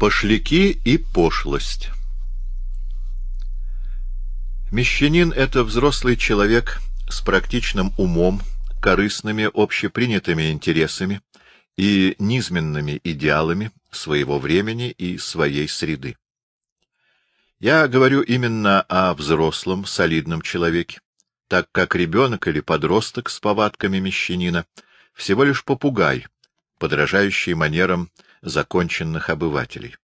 Пошляки и пошлость Мещанин — это взрослый человек с практичным умом, корыстными общепринятыми интересами и низменными идеалами своего времени и своей среды. Я говорю именно о взрослом, солидном человеке, так как ребенок или подросток с повадками мещанина всего лишь попугай, подражающий манерам законченных обывателей.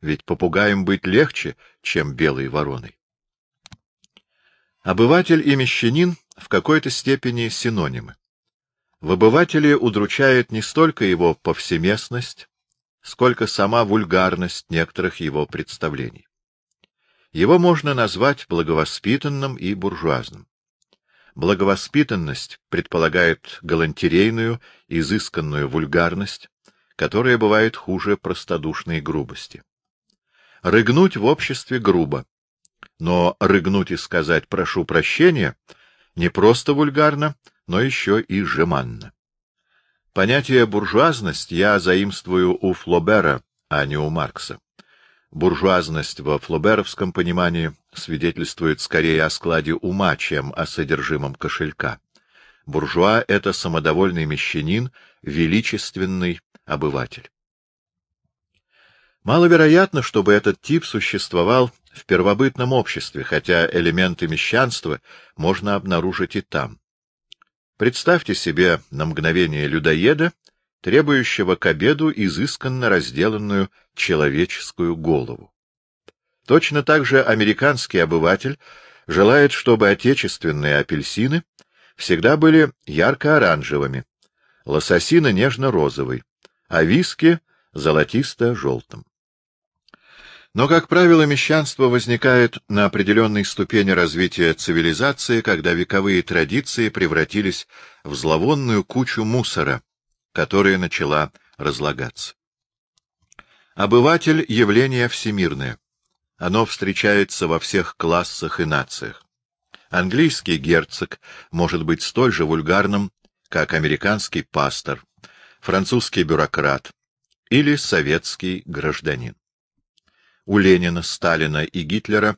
Ведь попугаем быть легче, чем белой вороной. Обыватель и мещанин в какой-то степени синонимы. В обывателе удручает не столько его повсеместность, сколько сама вульгарность некоторых его представлений. Его можно назвать благовоспитанным и буржуазным. Благовоспитанность предполагает галантерейную, изысканную вульгарность, которая бывает хуже простодушной грубости. Рыгнуть в обществе грубо, но рыгнуть и сказать «прошу прощения» не просто вульгарно, но еще и жеманно. Понятие «буржуазность» я заимствую у Флобера, а не у Маркса. Буржуазность во флоберовском понимании свидетельствует скорее о складе ума, чем о содержимом кошелька. Буржуа — это самодовольный мещанин, величественный обыватель. Маловероятно, чтобы этот тип существовал в первобытном обществе, хотя элементы мещанства можно обнаружить и там. Представьте себе на мгновение людоеда, требующего к обеду изысканно разделанную человеческую голову. Точно так же американский обыватель желает, чтобы отечественные апельсины всегда были ярко-оранжевыми, лососины нежно-розовый, а виски — золотисто-желтым. Но, как правило, мещанство возникает на определенной ступени развития цивилизации, когда вековые традиции превратились в зловонную кучу мусора, которая начала разлагаться. Обыватель — явление всемирное. Оно встречается во всех классах и нациях. Английский герцог может быть столь же вульгарным, как американский пастор, французский бюрократ или советский гражданин у Ленина, Сталина и Гитлера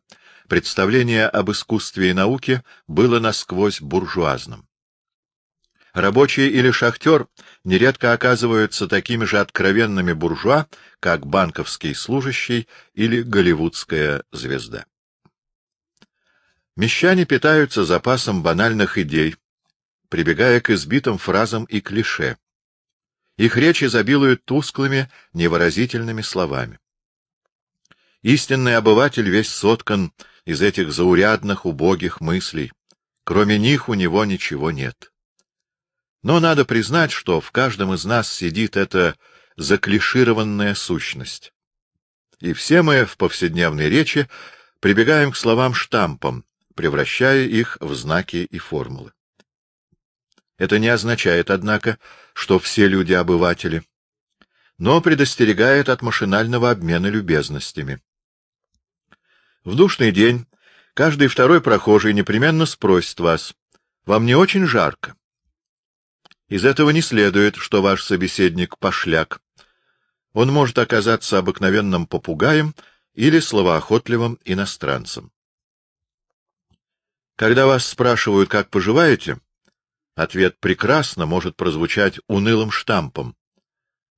представление об искусстве и науке было насквозь буржуазным. Рабочий или шахтер нередко оказываются такими же откровенными буржуа, как банковский служащий или голливудская звезда. Мещане питаются запасом банальных идей, прибегая к избитым фразам и клише. Их речь изобилует тусклыми, невыразительными словами. Истинный обыватель весь соткан из этих заурядных, убогих мыслей. Кроме них у него ничего нет. Но надо признать, что в каждом из нас сидит эта заклишированная сущность. И все мы в повседневной речи прибегаем к словам-штампам, превращая их в знаки и формулы. Это не означает, однако, что все люди — обыватели, но предостерегает от машинального обмена любезностями. В душный день каждый второй прохожий непременно спросит вас, «Вам не очень жарко?» Из этого не следует, что ваш собеседник — пошляк. Он может оказаться обыкновенным попугаем или словоохотливым иностранцем. Когда вас спрашивают, как поживаете, ответ «прекрасно» может прозвучать унылым штампом.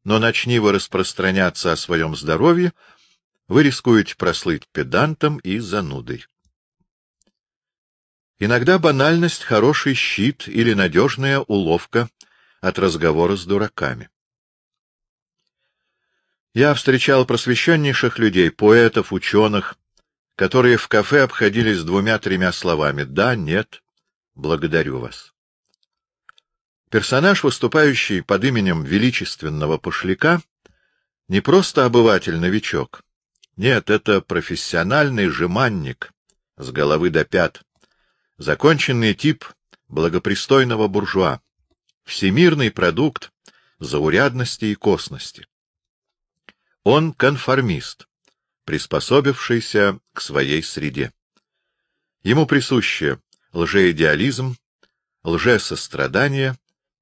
Но начни вы распространяться о своем здоровье — вы рискуете прослыть педантом и занудой. Иногда банальность — хороший щит или надежная уловка от разговора с дураками. Я встречал просвещеннейших людей, поэтов, ученых, которые в кафе обходились двумя-тремя словами «да», «нет», «благодарю вас». Персонаж, выступающий под именем величественного пошляка, не просто обыватель-новичок, нет, это профессиональный жеманник с головы до пят. Законченный тип благопристойного буржуа. Всемирный продукт заурядности и косности. Он конформист, приспособившийся к своей среде. Ему присуще лжеидеализм, лжесострадание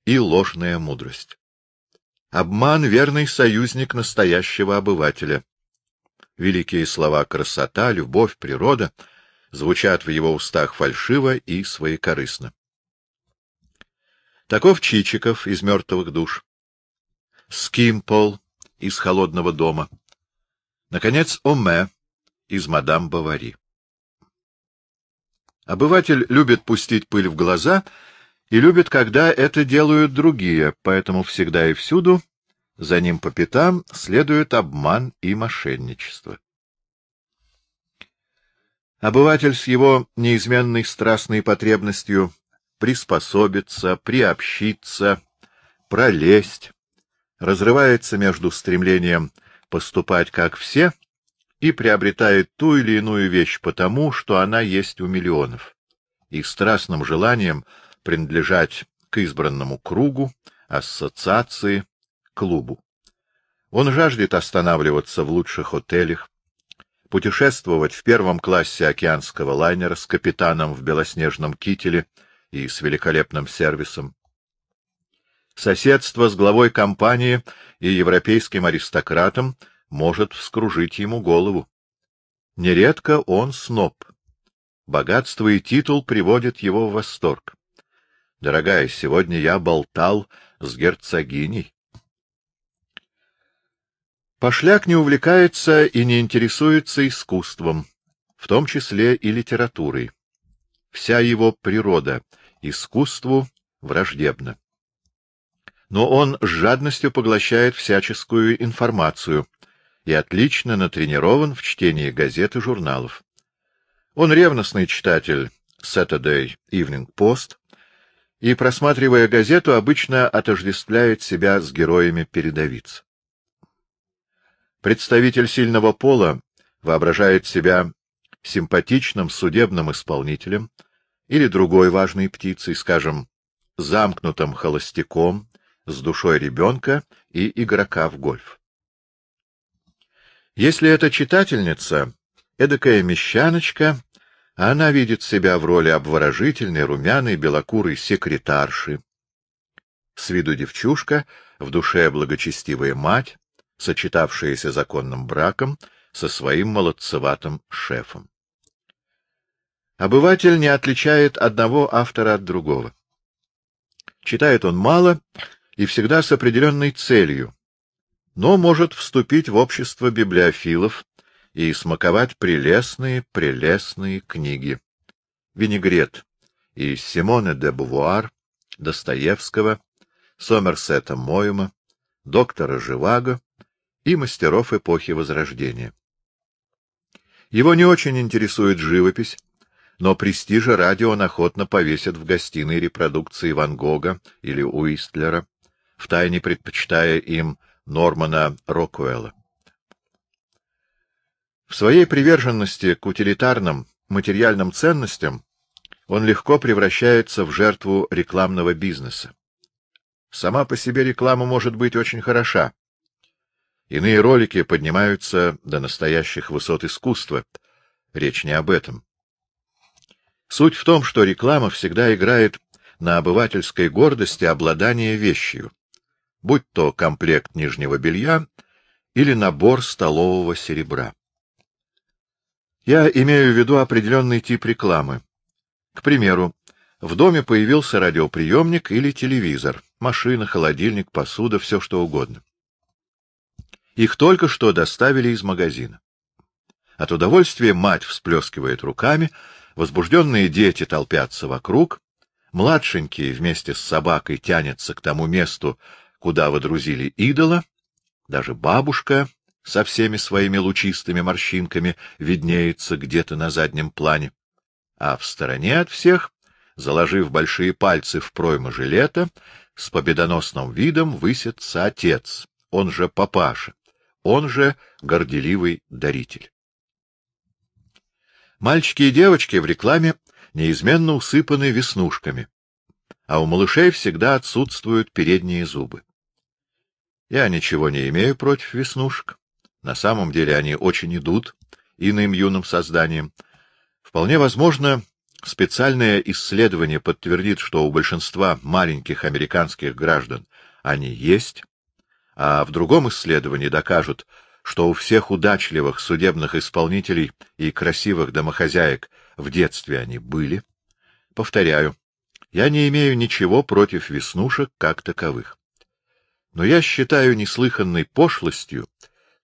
и ложная мудрость. Обман — верный союзник настоящего обывателя — Великие слова «красота», «любовь», «природа» звучат в его устах фальшиво и своекорыстно. Таков Чичиков из «Мертвых душ», Скимпол из «Холодного дома», наконец, Оме из «Мадам Бавари». Обыватель любит пустить пыль в глаза и любит, когда это делают другие, поэтому всегда и всюду за ним по пятам следует обман и мошенничество. Обыватель с его неизменной страстной потребностью приспособиться, приобщиться, пролезть, разрывается между стремлением поступать как все и приобретает ту или иную вещь потому, что она есть у миллионов, и страстным желанием принадлежать к избранному кругу, ассоциации, клубу. Он жаждет останавливаться в лучших отелях, путешествовать в первом классе океанского лайнера с капитаном в белоснежном кителе и с великолепным сервисом. Соседство с главой компании и европейским аристократом может вскружить ему голову. Нередко он сноб. Богатство и титул приводят его в восторг. Дорогая, сегодня я болтал с герцогиней. Пошляк не увлекается и не интересуется искусством, в том числе и литературой. Вся его природа искусству враждебна. Но он с жадностью поглощает всяческую информацию и отлично натренирован в чтении газет и журналов. Он ревностный читатель Saturday Evening Post и, просматривая газету, обычно отождествляет себя с героями передовиц. Представитель сильного пола воображает себя симпатичным судебным исполнителем или другой важной птицей, скажем, замкнутым холостяком с душой ребенка и игрока в гольф. Если это читательница, эдакая мещаночка, она видит себя в роли обворожительной, румяной, белокурой секретарши. С виду девчушка, в душе благочестивая мать, сочетавшаяся законным браком со своим молодцеватым шефом. Обыватель не отличает одного автора от другого. Читает он мало и всегда с определенной целью, но может вступить в общество библиофилов и смаковать прелестные, прелестные книги. Винегрет и Симоне де Бувуар, Достоевского, Сомерсета Моема, доктора Живаго и мастеров эпохи Возрождения. Его не очень интересует живопись, но престижа ради он охотно повесит в гостиной репродукции Ван Гога или Уистлера, втайне предпочитая им Нормана Рокуэлла. В своей приверженности к утилитарным материальным ценностям он легко превращается в жертву рекламного бизнеса. Сама по себе реклама может быть очень хороша, Иные ролики поднимаются до настоящих высот искусства. Речь не об этом. Суть в том, что реклама всегда играет на обывательской гордости обладания вещью, будь то комплект нижнего белья или набор столового серебра. Я имею в виду определенный тип рекламы. К примеру, в доме появился радиоприемник или телевизор, машина, холодильник, посуда, все что угодно. Их только что доставили из магазина. От удовольствия мать всплескивает руками, возбужденные дети толпятся вокруг, младшенькие вместе с собакой тянется к тому месту, куда водрузили идола, даже бабушка со всеми своими лучистыми морщинками виднеется где-то на заднем плане. А в стороне от всех, заложив большие пальцы в пройму жилета, с победоносным видом высится отец, он же папаша, он же горделивый даритель. Мальчики и девочки в рекламе неизменно усыпаны веснушками, а у малышей всегда отсутствуют передние зубы. Я ничего не имею против веснушек. На самом деле они очень идут иным юным созданиям. Вполне возможно, специальное исследование подтвердит, что у большинства маленьких американских граждан они есть, а в другом исследовании докажут, что у всех удачливых судебных исполнителей и красивых домохозяек в детстве они были, повторяю, я не имею ничего против веснушек как таковых. Но я считаю неслыханной пошлостью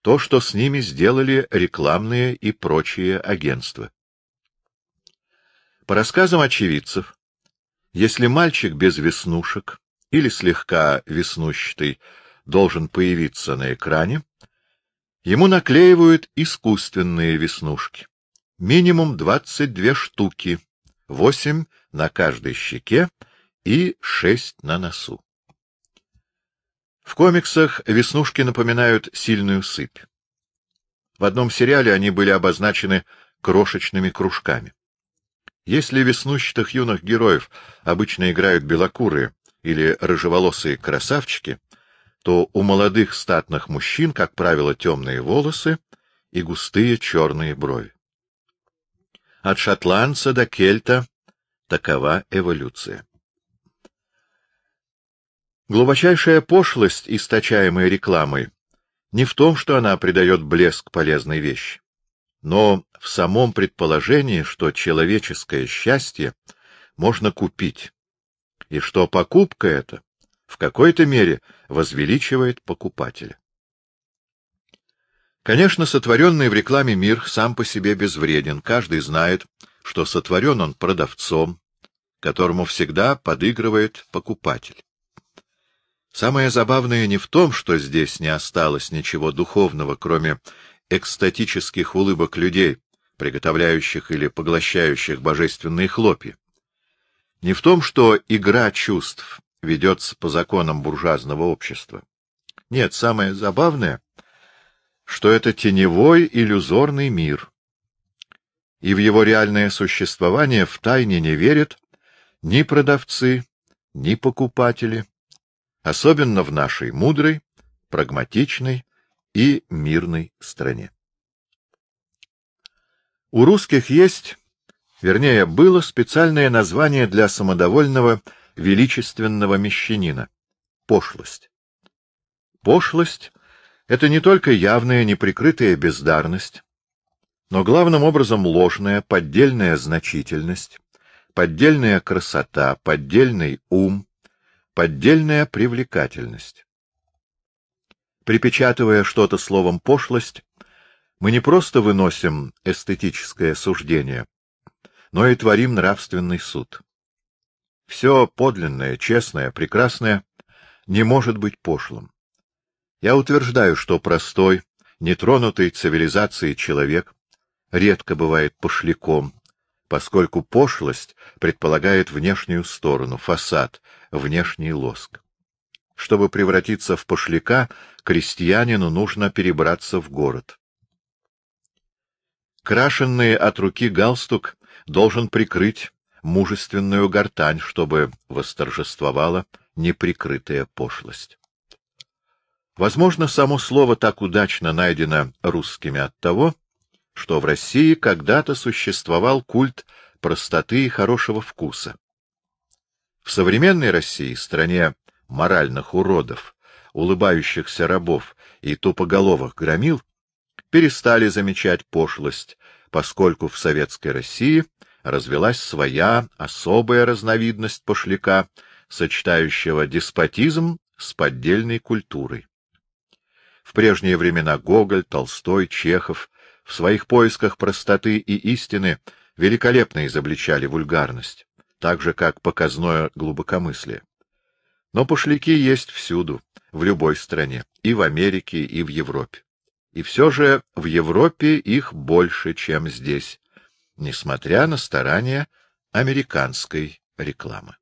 то, что с ними сделали рекламные и прочие агентства. По рассказам очевидцев, если мальчик без веснушек или слегка веснущатый должен появиться на экране, ему наклеивают искусственные веснушки. Минимум 22 штуки, 8 на каждой щеке и 6 на носу. В комиксах веснушки напоминают сильную сыпь. В одном сериале они были обозначены крошечными кружками. Если веснущатых юных героев обычно играют белокурые или рыжеволосые красавчики, то у молодых статных мужчин, как правило, темные волосы и густые черные брови. От шотландца до кельта такова эволюция. Глубочайшая пошлость, источаемая рекламой, не в том, что она придает блеск полезной вещи, но в самом предположении, что человеческое счастье можно купить, и что покупка эта в какой-то мере возвеличивает покупателя. Конечно, сотворенный в рекламе мир сам по себе безвреден. Каждый знает, что сотворен он продавцом, которому всегда подыгрывает покупатель. Самое забавное не в том, что здесь не осталось ничего духовного, кроме экстатических улыбок людей, приготовляющих или поглощающих божественные хлопья. Не в том, что игра чувств ведется по законам буржуазного общества. Нет, самое забавное, что это теневой иллюзорный мир, и в его реальное существование втайне не верят ни продавцы, ни покупатели, особенно в нашей мудрой, прагматичной и мирной стране. У русских есть, вернее, было специальное название для самодовольного величественного мещанина — пошлость. Пошлость — это не только явная неприкрытая бездарность, но главным образом ложная, поддельная значительность, поддельная красота, поддельный ум, поддельная привлекательность. Припечатывая что-то словом «пошлость», мы не просто выносим эстетическое суждение, но и творим нравственный суд. Все подлинное, честное, прекрасное не может быть пошлым. Я утверждаю, что простой, нетронутый цивилизацией человек редко бывает пошляком, поскольку пошлость предполагает внешнюю сторону, фасад, внешний лоск. Чтобы превратиться в пошляка, крестьянину нужно перебраться в город. Крашенный от руки галстук должен прикрыть мужественную гортань, чтобы восторжествовала неприкрытая пошлость. Возможно, само слово так удачно найдено русскими от того, что в России когда-то существовал культ простоты и хорошего вкуса. В современной России, стране моральных уродов, улыбающихся рабов и тупоголовых громил, перестали замечать пошлость, поскольку в советской России развелась своя особая разновидность пошляка, сочетающего деспотизм с поддельной культурой. В прежние времена Гоголь, Толстой, Чехов в своих поисках простоты и истины великолепно изобличали вульгарность, так же, как показное глубокомыслие. Но пошляки есть всюду, в любой стране, и в Америке, и в Европе. И все же в Европе их больше, чем здесь, несмотря на старания американской рекламы.